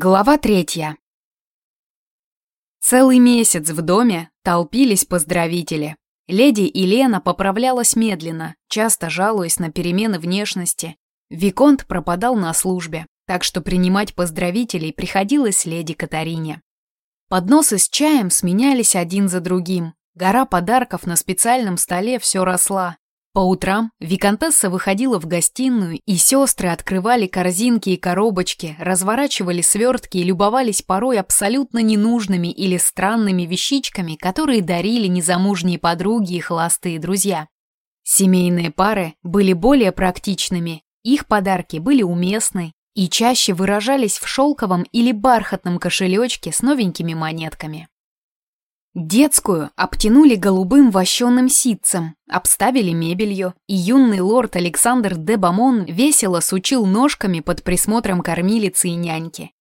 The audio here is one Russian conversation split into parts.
Глава третья. Целый месяц в доме толпились поздравители. Леди Елена поправлялась медленно, часто жалуясь на перемены внешности. Виконт пропадал на службе, так что принимать поздравителей приходилось леди Катарине. Подносы с чаем сменялись один за другим. Гора подарков на специальном столе все росла. По утрам виконтесса выходила в гостиную, и сестры открывали корзинки и коробочки, разворачивали свертки и любовались порой абсолютно ненужными или странными вещичками, которые дарили незамужние подруги и холостые друзья. Семейные пары были более практичными, их подарки были уместны и чаще выражались в шелковом или бархатном кошелечке с новенькими монетками. Детскую обтянули голубым вощеным ситцем, обставили мебелью, и юный лорд Александр де Бамон весело сучил ножками под присмотром кормилицы и няньки.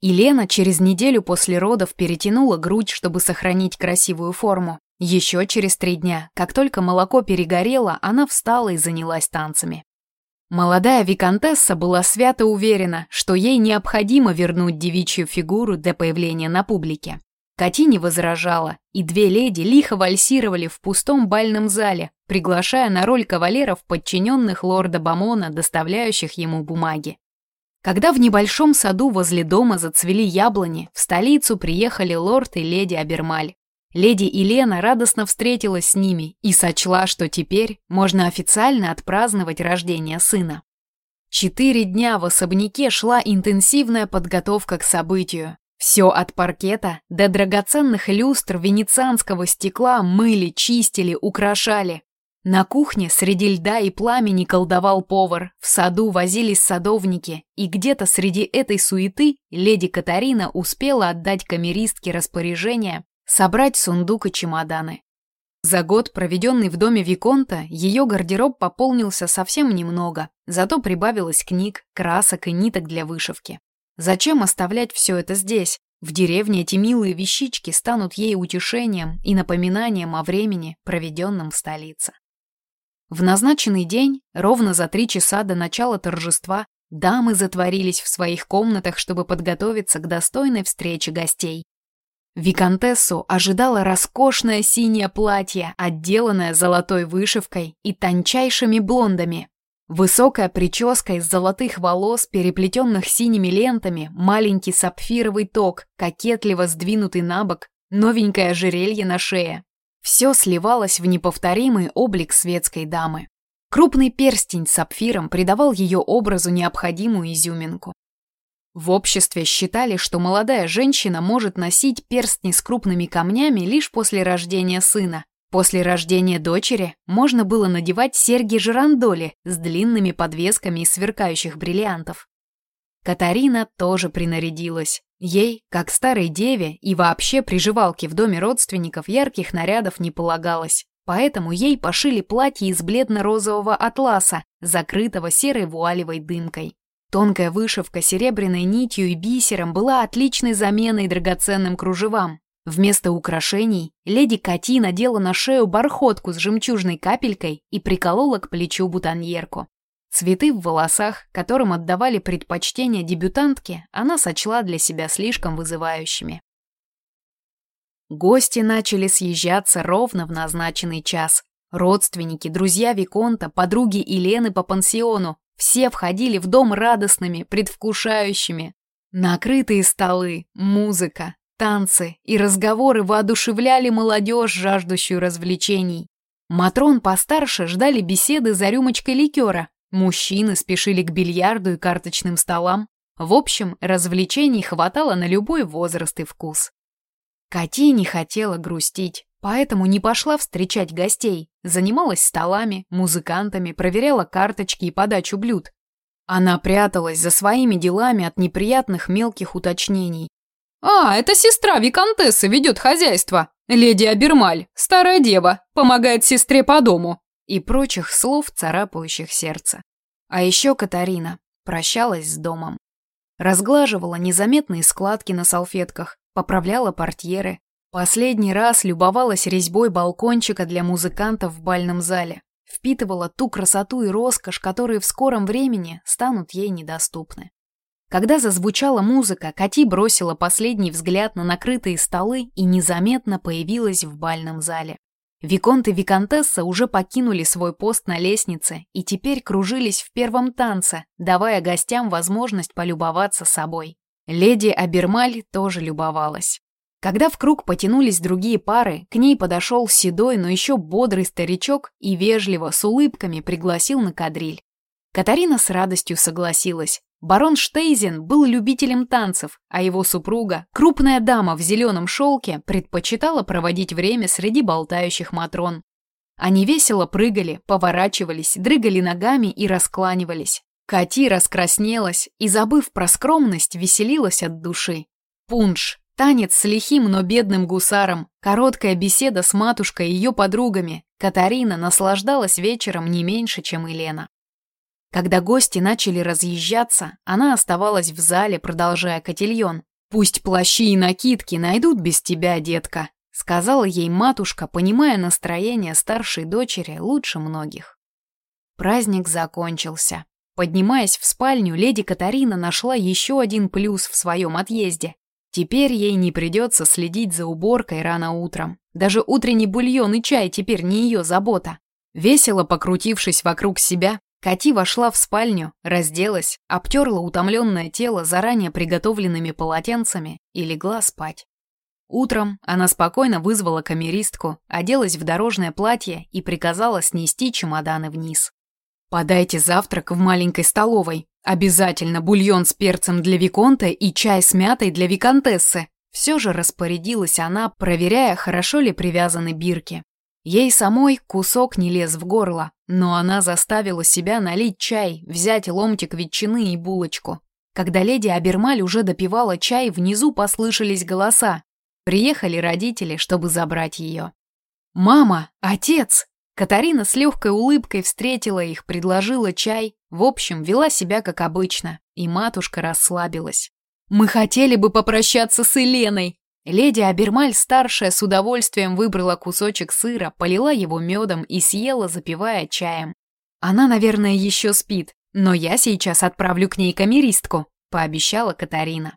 Елена через неделю после родов перетянула грудь, чтобы сохранить красивую форму. Еще через три дня, как только молоко перегорело, она встала и занялась танцами. Молодая виконтесса была свято уверена, что ей необходимо вернуть девичью фигуру для появления на публике. Кати не возражала, и две леди лихо вальсировали в пустом бальном зале, приглашая на роль кавалеров подчиненных лорда Бамона, доставляющих ему бумаги. Когда в небольшом саду возле дома зацвели яблони, в столицу приехали лорд и леди Абермаль. Леди Елена радостно встретилась с ними и сочла, что теперь можно официально отпраздновать рождение сына. Четыре дня в особняке шла интенсивная подготовка к событию. Все от паркета до драгоценных люстр венецианского стекла мыли, чистили, украшали. На кухне среди льда и пламени колдовал повар, в саду возились садовники, и где-то среди этой суеты леди Катарина успела отдать камеристке распоряжение собрать сундук и чемоданы. За год, проведенный в доме Виконта, ее гардероб пополнился совсем немного, зато прибавилось книг, красок и ниток для вышивки. Зачем оставлять все это здесь? В деревне эти милые вещички станут ей утешением и напоминанием о времени, проведенном в столице. В назначенный день, ровно за три часа до начала торжества, дамы затворились в своих комнатах, чтобы подготовиться к достойной встрече гостей. Викантессу ожидало роскошное синее платье, отделанное золотой вышивкой и тончайшими блондами, Высокая прическа из золотых волос, переплетенных синими лентами, маленький сапфировый ток, кокетливо сдвинутый на бок, новенькое ожерелье на шее. Все сливалось в неповторимый облик светской дамы. Крупный перстень с сапфиром придавал ее образу необходимую изюминку. В обществе считали, что молодая женщина может носить перстни с крупными камнями лишь после рождения сына, После рождения дочери можно было надевать серьги-жирандоли с длинными подвесками из сверкающих бриллиантов. Катарина тоже принарядилась. Ей, как старой деве и вообще приживалке в доме родственников, ярких нарядов не полагалось. Поэтому ей пошили платье из бледно-розового атласа, закрытого серой вуалевой дымкой. Тонкая вышивка серебряной нитью и бисером была отличной заменой драгоценным кружевам, Вместо украшений леди Кати надела на шею бархотку с жемчужной капелькой и приколола к плечу бутоньерку. Цветы в волосах, которым отдавали предпочтение дебютантке, она сочла для себя слишком вызывающими. Гости начали съезжаться ровно в назначенный час. Родственники, друзья Виконта, подруги Елены по пансиону – все входили в дом радостными, предвкушающими. Накрытые столы, музыка, Танцы и разговоры воодушевляли молодежь, жаждущую развлечений. Матрон постарше ждали беседы за рюмочкой ликера. Мужчины спешили к бильярду и карточным столам. В общем, развлечений хватало на любой возраст и вкус. Кати не хотела грустить, поэтому не пошла встречать гостей. Занималась столами, музыкантами, проверяла карточки и подачу блюд. Она пряталась за своими делами от неприятных мелких уточнений, «А, это сестра Викантессы ведет хозяйство. Леди Абермаль, старая дева, помогает сестре по дому». И прочих слов, царапающих сердце. А еще Катарина прощалась с домом. Разглаживала незаметные складки на салфетках, поправляла портьеры. Последний раз любовалась резьбой балкончика для музыкантов в бальном зале. Впитывала ту красоту и роскошь, которые в скором времени станут ей недоступны. Когда зазвучала музыка, Кати бросила последний взгляд на накрытые столы и незаметно появилась в бальном зале. Виконт и Виконтесса уже покинули свой пост на лестнице и теперь кружились в первом танце, давая гостям возможность полюбоваться собой. Леди Абермаль тоже любовалась. Когда в круг потянулись другие пары, к ней подошел седой, но еще бодрый старичок и вежливо, с улыбками пригласил на кадриль. Катарина с радостью согласилась. Барон Штейзен был любителем танцев, а его супруга, крупная дама в зеленом шелке, предпочитала проводить время среди болтающих матрон. Они весело прыгали, поворачивались, дрыгали ногами и раскланивались. Кати раскраснелась и, забыв про скромность, веселилась от души. Пунш, танец с лихим, но бедным гусаром, короткая беседа с матушкой и ее подругами. Катарина наслаждалась вечером не меньше, чем Елена. Когда гости начали разъезжаться, она оставалась в зале, продолжая котельон. «Пусть плащи и накидки найдут без тебя, детка», сказала ей матушка, понимая настроение старшей дочери лучше многих. Праздник закончился. Поднимаясь в спальню, леди Катарина нашла еще один плюс в своем отъезде. Теперь ей не придется следить за уборкой рано утром. Даже утренний бульон и чай теперь не ее забота. Весело покрутившись вокруг себя, Кати вошла в спальню, разделась, обтерла утомленное тело заранее приготовленными полотенцами и легла спать. Утром она спокойно вызвала камеристку, оделась в дорожное платье и приказала снести чемоданы вниз. «Подайте завтрак в маленькой столовой. Обязательно бульон с перцем для Виконта и чай с мятой для Виконтессы». Все же распорядилась она, проверяя, хорошо ли привязаны бирки. Ей самой кусок не лез в горло, но она заставила себя налить чай, взять ломтик ветчины и булочку. Когда леди Абермаль уже допивала чай, внизу послышались голоса. Приехали родители, чтобы забрать ее. «Мама! Отец!» Катарина с легкой улыбкой встретила их, предложила чай. В общем, вела себя как обычно, и матушка расслабилась. «Мы хотели бы попрощаться с Еленой!» Леди Абермаль старшая с удовольствием выбрала кусочек сыра, полила его медом и съела, запивая чаем. Она, наверное, еще спит, но я сейчас отправлю к ней камеристку, пообещала Катарина.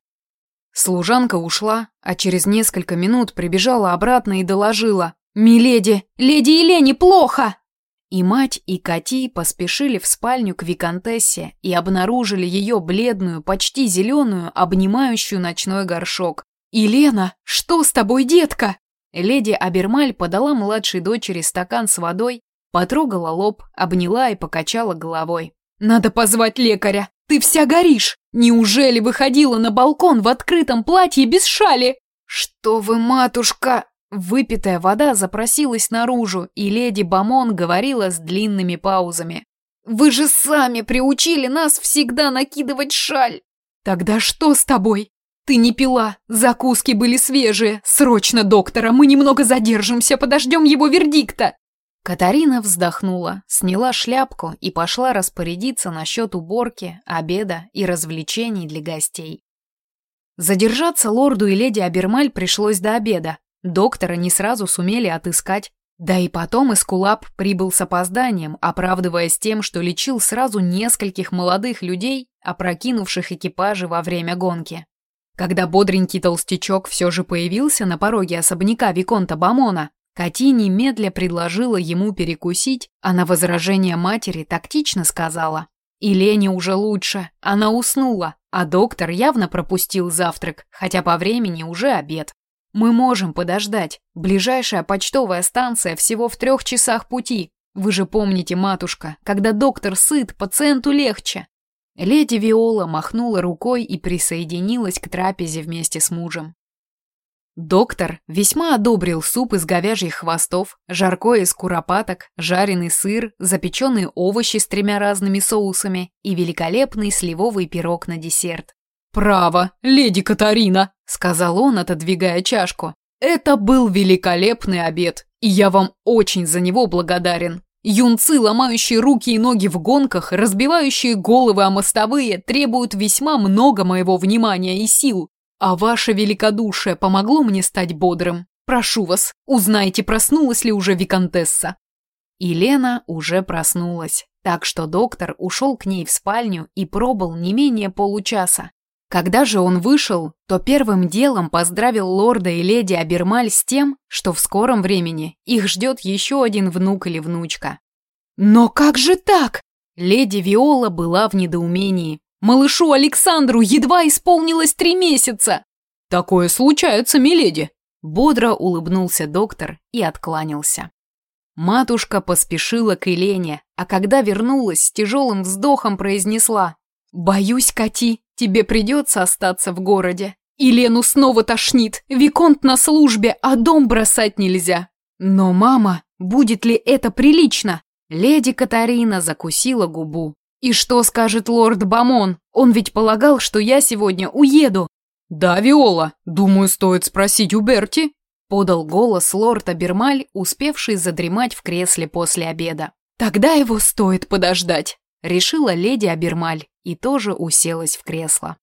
Служанка ушла, а через несколько минут прибежала обратно и доложила. «Миледи, леди Елене плохо!» И мать, и Кати поспешили в спальню к Викантессе и обнаружили ее бледную, почти зеленую, обнимающую ночной горшок. «Елена, что с тобой, детка?» Леди Абермаль подала младшей дочери стакан с водой, потрогала лоб, обняла и покачала головой. «Надо позвать лекаря! Ты вся горишь! Неужели выходила на балкон в открытом платье без шали?» «Что вы, матушка!» Выпитая вода запросилась наружу, и леди Бамон говорила с длинными паузами. «Вы же сами приучили нас всегда накидывать шаль!» «Тогда что с тобой? «Ты не пила, закуски были свежие. Срочно, доктора, мы немного задержимся, подождем его вердикта!» Катарина вздохнула, сняла шляпку и пошла распорядиться насчет уборки, обеда и развлечений для гостей. Задержаться лорду и леди Абермаль пришлось до обеда. Доктора не сразу сумели отыскать. Да и потом Эскулап прибыл с опозданием, оправдываясь тем, что лечил сразу нескольких молодых людей, опрокинувших экипажи во время гонки. Когда бодренький толстячок все же появился на пороге особняка Виконта Бамона, Кати немедля предложила ему перекусить, а на возражение матери тактично сказала. И Лене уже лучше, она уснула, а доктор явно пропустил завтрак, хотя по времени уже обед. Мы можем подождать. Ближайшая почтовая станция всего в трех часах пути. Вы же помните, матушка, когда доктор сыт, пациенту легче. Леди Виола махнула рукой и присоединилась к трапезе вместе с мужем. Доктор весьма одобрил суп из говяжьих хвостов, жаркое из куропаток, жареный сыр, запеченные овощи с тремя разными соусами и великолепный сливовый пирог на десерт. «Право, леди Катарина!» — сказал он, отодвигая чашку. «Это был великолепный обед, и я вам очень за него благодарен. Юнцы, ломающие руки и ноги в гонках, разбивающие головы о мостовые, требуют весьма много моего внимания и сил. А ваше великодушие помогло мне стать бодрым. Прошу вас, узнайте, проснулась ли уже виконтесса. И Лена уже проснулась, так что доктор ушел к ней в спальню и пробыл не менее получаса. Когда же он вышел, то первым делом поздравил лорда и леди Абермаль с тем, что в скором времени их ждет еще один внук или внучка. «Но как же так?» Леди Виола была в недоумении. «Малышу Александру едва исполнилось три месяца!» «Такое случается, миледи!» Бодро улыбнулся доктор и откланялся. Матушка поспешила к Елене, а когда вернулась, с тяжелым вздохом произнесла «Боюсь, Кати, тебе придется остаться в городе. Елену снова тошнит, Виконт на службе, а дом бросать нельзя». «Но, мама, будет ли это прилично?» Леди Катарина закусила губу. «И что скажет лорд Бамон? Он ведь полагал, что я сегодня уеду». «Да, Виола, думаю, стоит спросить у Берти», подал голос лорд Абермаль, успевший задремать в кресле после обеда. «Тогда его стоит подождать», — решила леди Абермаль и тоже уселась в кресло.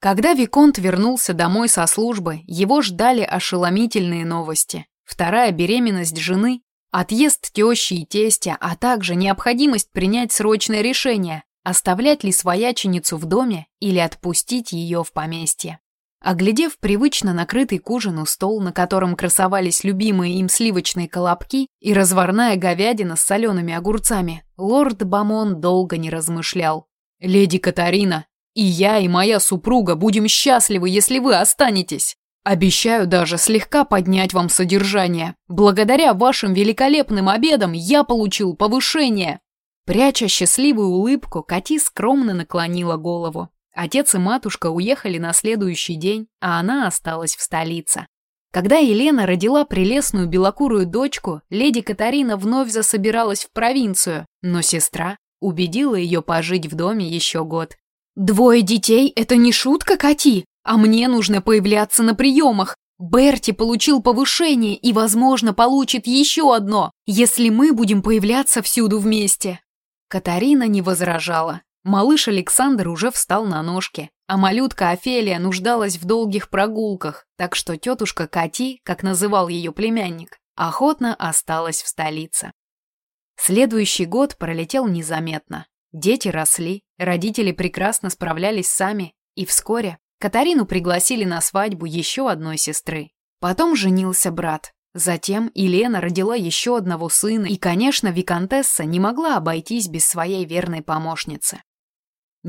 Когда Виконт вернулся домой со службы, его ждали ошеломительные новости. Вторая беременность жены, отъезд тещи и тестя, а также необходимость принять срочное решение, оставлять ли свояченицу в доме или отпустить ее в поместье. Оглядев привычно накрытый к ужину стол, на котором красовались любимые им сливочные колобки и разварная говядина с солеными огурцами, лорд Бамон долго не размышлял. «Леди Катарина, и я, и моя супруга будем счастливы, если вы останетесь. Обещаю даже слегка поднять вам содержание. Благодаря вашим великолепным обедам я получил повышение». Пряча счастливую улыбку, Кати скромно наклонила голову. Отец и матушка уехали на следующий день, а она осталась в столице. Когда Елена родила прелестную белокурую дочку, леди Катарина вновь засобиралась в провинцию, но сестра убедила ее пожить в доме еще год. «Двое детей – это не шутка, Кати, а мне нужно появляться на приемах. Берти получил повышение и, возможно, получит еще одно, если мы будем появляться всюду вместе». Катарина не возражала. Малыш Александр уже встал на ножки, а малютка Офелия нуждалась в долгих прогулках, так что тетушка Кати, как называл ее племянник, охотно осталась в столице. Следующий год пролетел незаметно. Дети росли, родители прекрасно справлялись сами, и вскоре Катарину пригласили на свадьбу еще одной сестры. Потом женился брат. Затем Елена родила еще одного сына, и, конечно, виконтесса не могла обойтись без своей верной помощницы.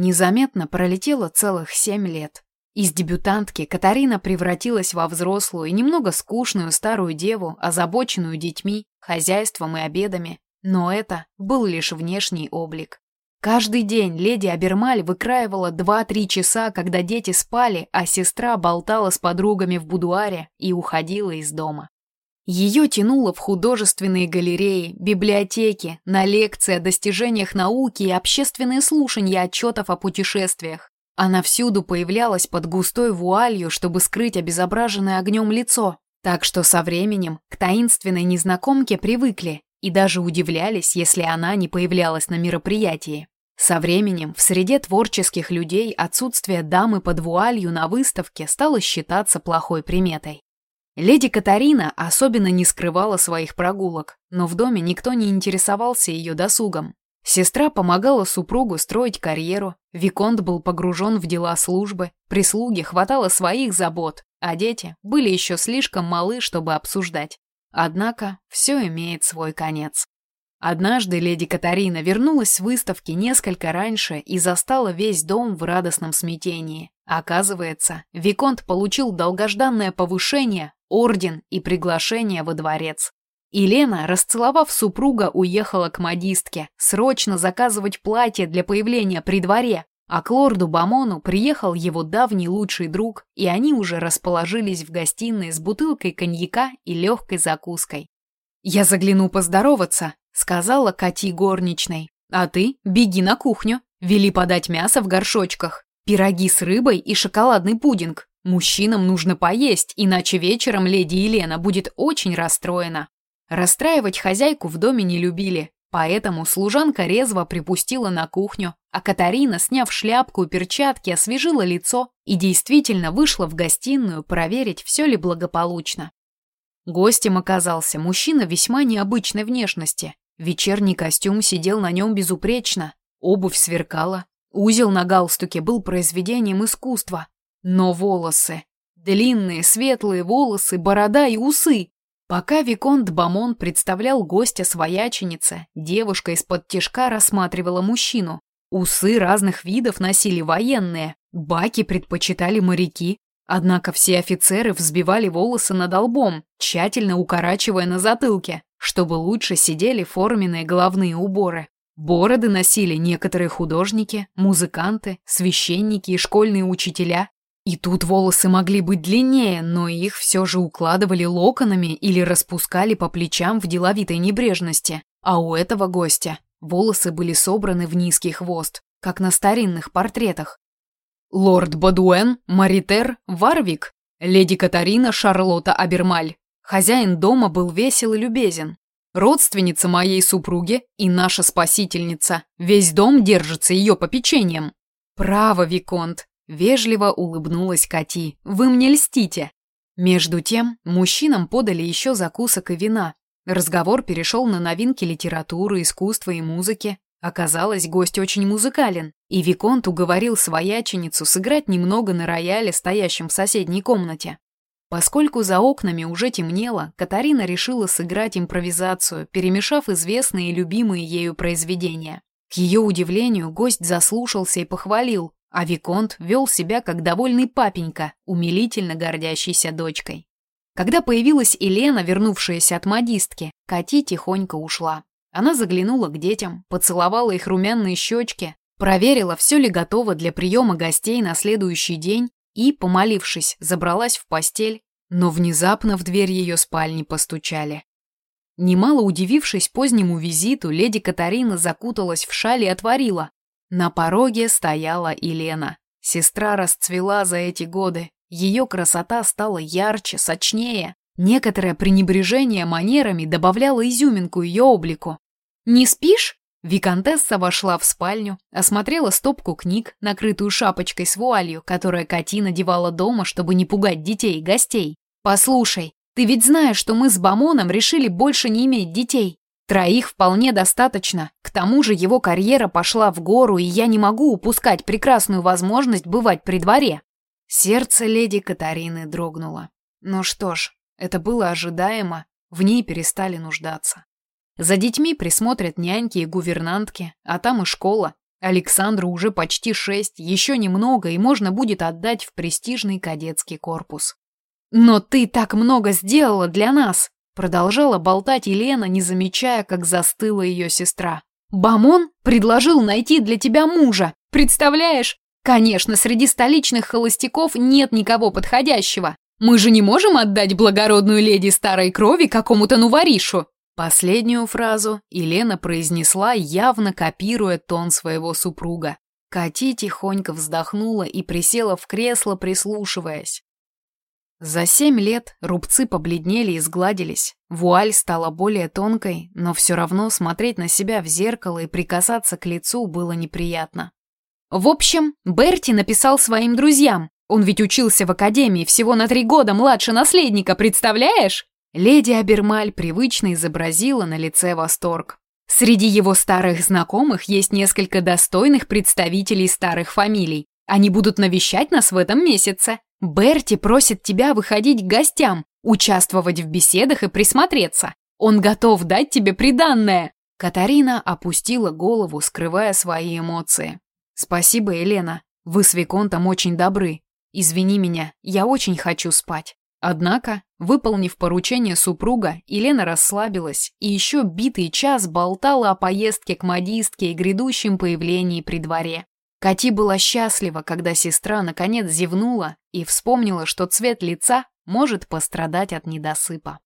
Незаметно пролетело целых семь лет. Из дебютантки Катарина превратилась во взрослую и немного скучную старую деву, озабоченную детьми, хозяйством и обедами. Но это был лишь внешний облик. Каждый день леди Абермаль выкраивала 2-3 часа, когда дети спали, а сестра болтала с подругами в будуаре и уходила из дома. Ее тянуло в художественные галереи, библиотеки, на лекции о достижениях науки и общественные слушания отчетов о путешествиях. Она всюду появлялась под густой вуалью, чтобы скрыть обезображенное огнем лицо. Так что со временем к таинственной незнакомке привыкли и даже удивлялись, если она не появлялась на мероприятии. Со временем в среде творческих людей отсутствие дамы под вуалью на выставке стало считаться плохой приметой. Леди Катарина особенно не скрывала своих прогулок, но в доме никто не интересовался ее досугом. Сестра помогала супругу строить карьеру, Виконт был погружен в дела службы, прислуги хватало своих забот, а дети были еще слишком малы, чтобы обсуждать. Однако все имеет свой конец. Однажды леди Катарина вернулась с выставки несколько раньше и застала весь дом в радостном смятении. Оказывается, Виконт получил долгожданное повышение, орден и приглашение во дворец. Елена, расцеловав супруга, уехала к модистке, срочно заказывать платье для появления при дворе, а к лорду Бамону приехал его давний лучший друг, и они уже расположились в гостиной с бутылкой коньяка и легкой закуской. «Я загляну поздороваться», — сказала Кати горничной. «А ты беги на кухню, вели подать мясо в горшочках, пироги с рыбой и шоколадный пудинг. Мужчинам нужно поесть, иначе вечером леди Елена будет очень расстроена. Расстраивать хозяйку в доме не любили, поэтому служанка резво припустила на кухню, а Катарина, сняв шляпку и перчатки, освежила лицо и действительно вышла в гостиную проверить, все ли благополучно. Гостем оказался мужчина весьма необычной внешности. Вечерний костюм сидел на нем безупречно, обувь сверкала, Узел на галстуке был произведением искусства. Но волосы... Длинные, светлые волосы, борода и усы. Пока Виконт Бамон представлял гостя свояченице, девушка из-под тишка рассматривала мужчину. Усы разных видов носили военные, баки предпочитали моряки, однако все офицеры взбивали волосы над лбом, тщательно укорачивая на затылке, чтобы лучше сидели форменные головные уборы. Бороды носили некоторые художники, музыканты, священники и школьные учителя. И тут волосы могли быть длиннее, но их все же укладывали локонами или распускали по плечам в деловитой небрежности. А у этого гостя Волосы были собраны в низкий хвост, как на старинных портретах. Лорд Бодуэн, Маритер, Варвик, леди Катарина Шарлотта Абермаль. Хозяин дома был весел и любезен. Родственница моей супруги и наша спасительница. Весь дом держится ее попечением. Право, Виконт, вежливо улыбнулась Кати. Вы мне льстите. Между тем, мужчинам подали еще закусок и вина, Разговор перешел на новинки литературы, искусства и музыки. Оказалось, гость очень музыкален, и Виконт уговорил свояченицу сыграть немного на рояле, стоящем в соседней комнате. Поскольку за окнами уже темнело, Катарина решила сыграть импровизацию, перемешав известные и любимые ею произведения. К ее удивлению, гость заслушался и похвалил, а Виконт вел себя как довольный папенька, умилительно гордящийся дочкой. Когда появилась Елена, вернувшаяся от модистки, Кати тихонько ушла. Она заглянула к детям, поцеловала их румяные щечки, проверила, все ли готово для приема гостей на следующий день и, помолившись, забралась в постель, но внезапно в дверь ее спальни постучали. Немало удивившись позднему визиту, леди Катарина закуталась в шаль и отворила. На пороге стояла Елена. Сестра расцвела за эти годы, ее красота стала ярче, сочнее. Некоторое пренебрежение манерами добавляло изюминку ее облику. «Не спишь?» Викантесса вошла в спальню, осмотрела стопку книг, накрытую шапочкой с вуалью, которая Кати надевала дома, чтобы не пугать детей и гостей. «Послушай, ты ведь знаешь, что мы с Бамоном решили больше не иметь детей. Троих вполне достаточно. К тому же его карьера пошла в гору, и я не могу упускать прекрасную возможность бывать при дворе. Сердце леди Катарины дрогнуло. Ну что ж, это было ожидаемо, в ней перестали нуждаться. За детьми присмотрят няньки и гувернантки, а там и школа. Александру уже почти шесть, еще немного, и можно будет отдать в престижный кадетский корпус. «Но ты так много сделала для нас!» Продолжала болтать Елена, не замечая, как застыла ее сестра. «Бамон предложил найти для тебя мужа. Представляешь, Конечно, среди столичных холостяков нет никого подходящего. Мы же не можем отдать благородную леди старой крови какому-то нуваришу. Последнюю фразу Елена произнесла, явно копируя тон своего супруга. Кати тихонько вздохнула и присела в кресло, прислушиваясь. За семь лет рубцы побледнели и сгладились. Вуаль стала более тонкой, но все равно смотреть на себя в зеркало и прикасаться к лицу было неприятно. В общем, Берти написал своим друзьям. Он ведь учился в академии всего на три года младше наследника, представляешь? Леди Абермаль привычно изобразила на лице восторг. Среди его старых знакомых есть несколько достойных представителей старых фамилий. Они будут навещать нас в этом месяце. Берти просит тебя выходить к гостям, участвовать в беседах и присмотреться. Он готов дать тебе приданное. Катарина опустила голову, скрывая свои эмоции. «Спасибо, Елена. Вы с Виконтом очень добры. Извини меня, я очень хочу спать». Однако, выполнив поручение супруга, Елена расслабилась и еще битый час болтала о поездке к модистке и грядущем появлении при дворе. Кати была счастлива, когда сестра наконец зевнула и вспомнила, что цвет лица может пострадать от недосыпа.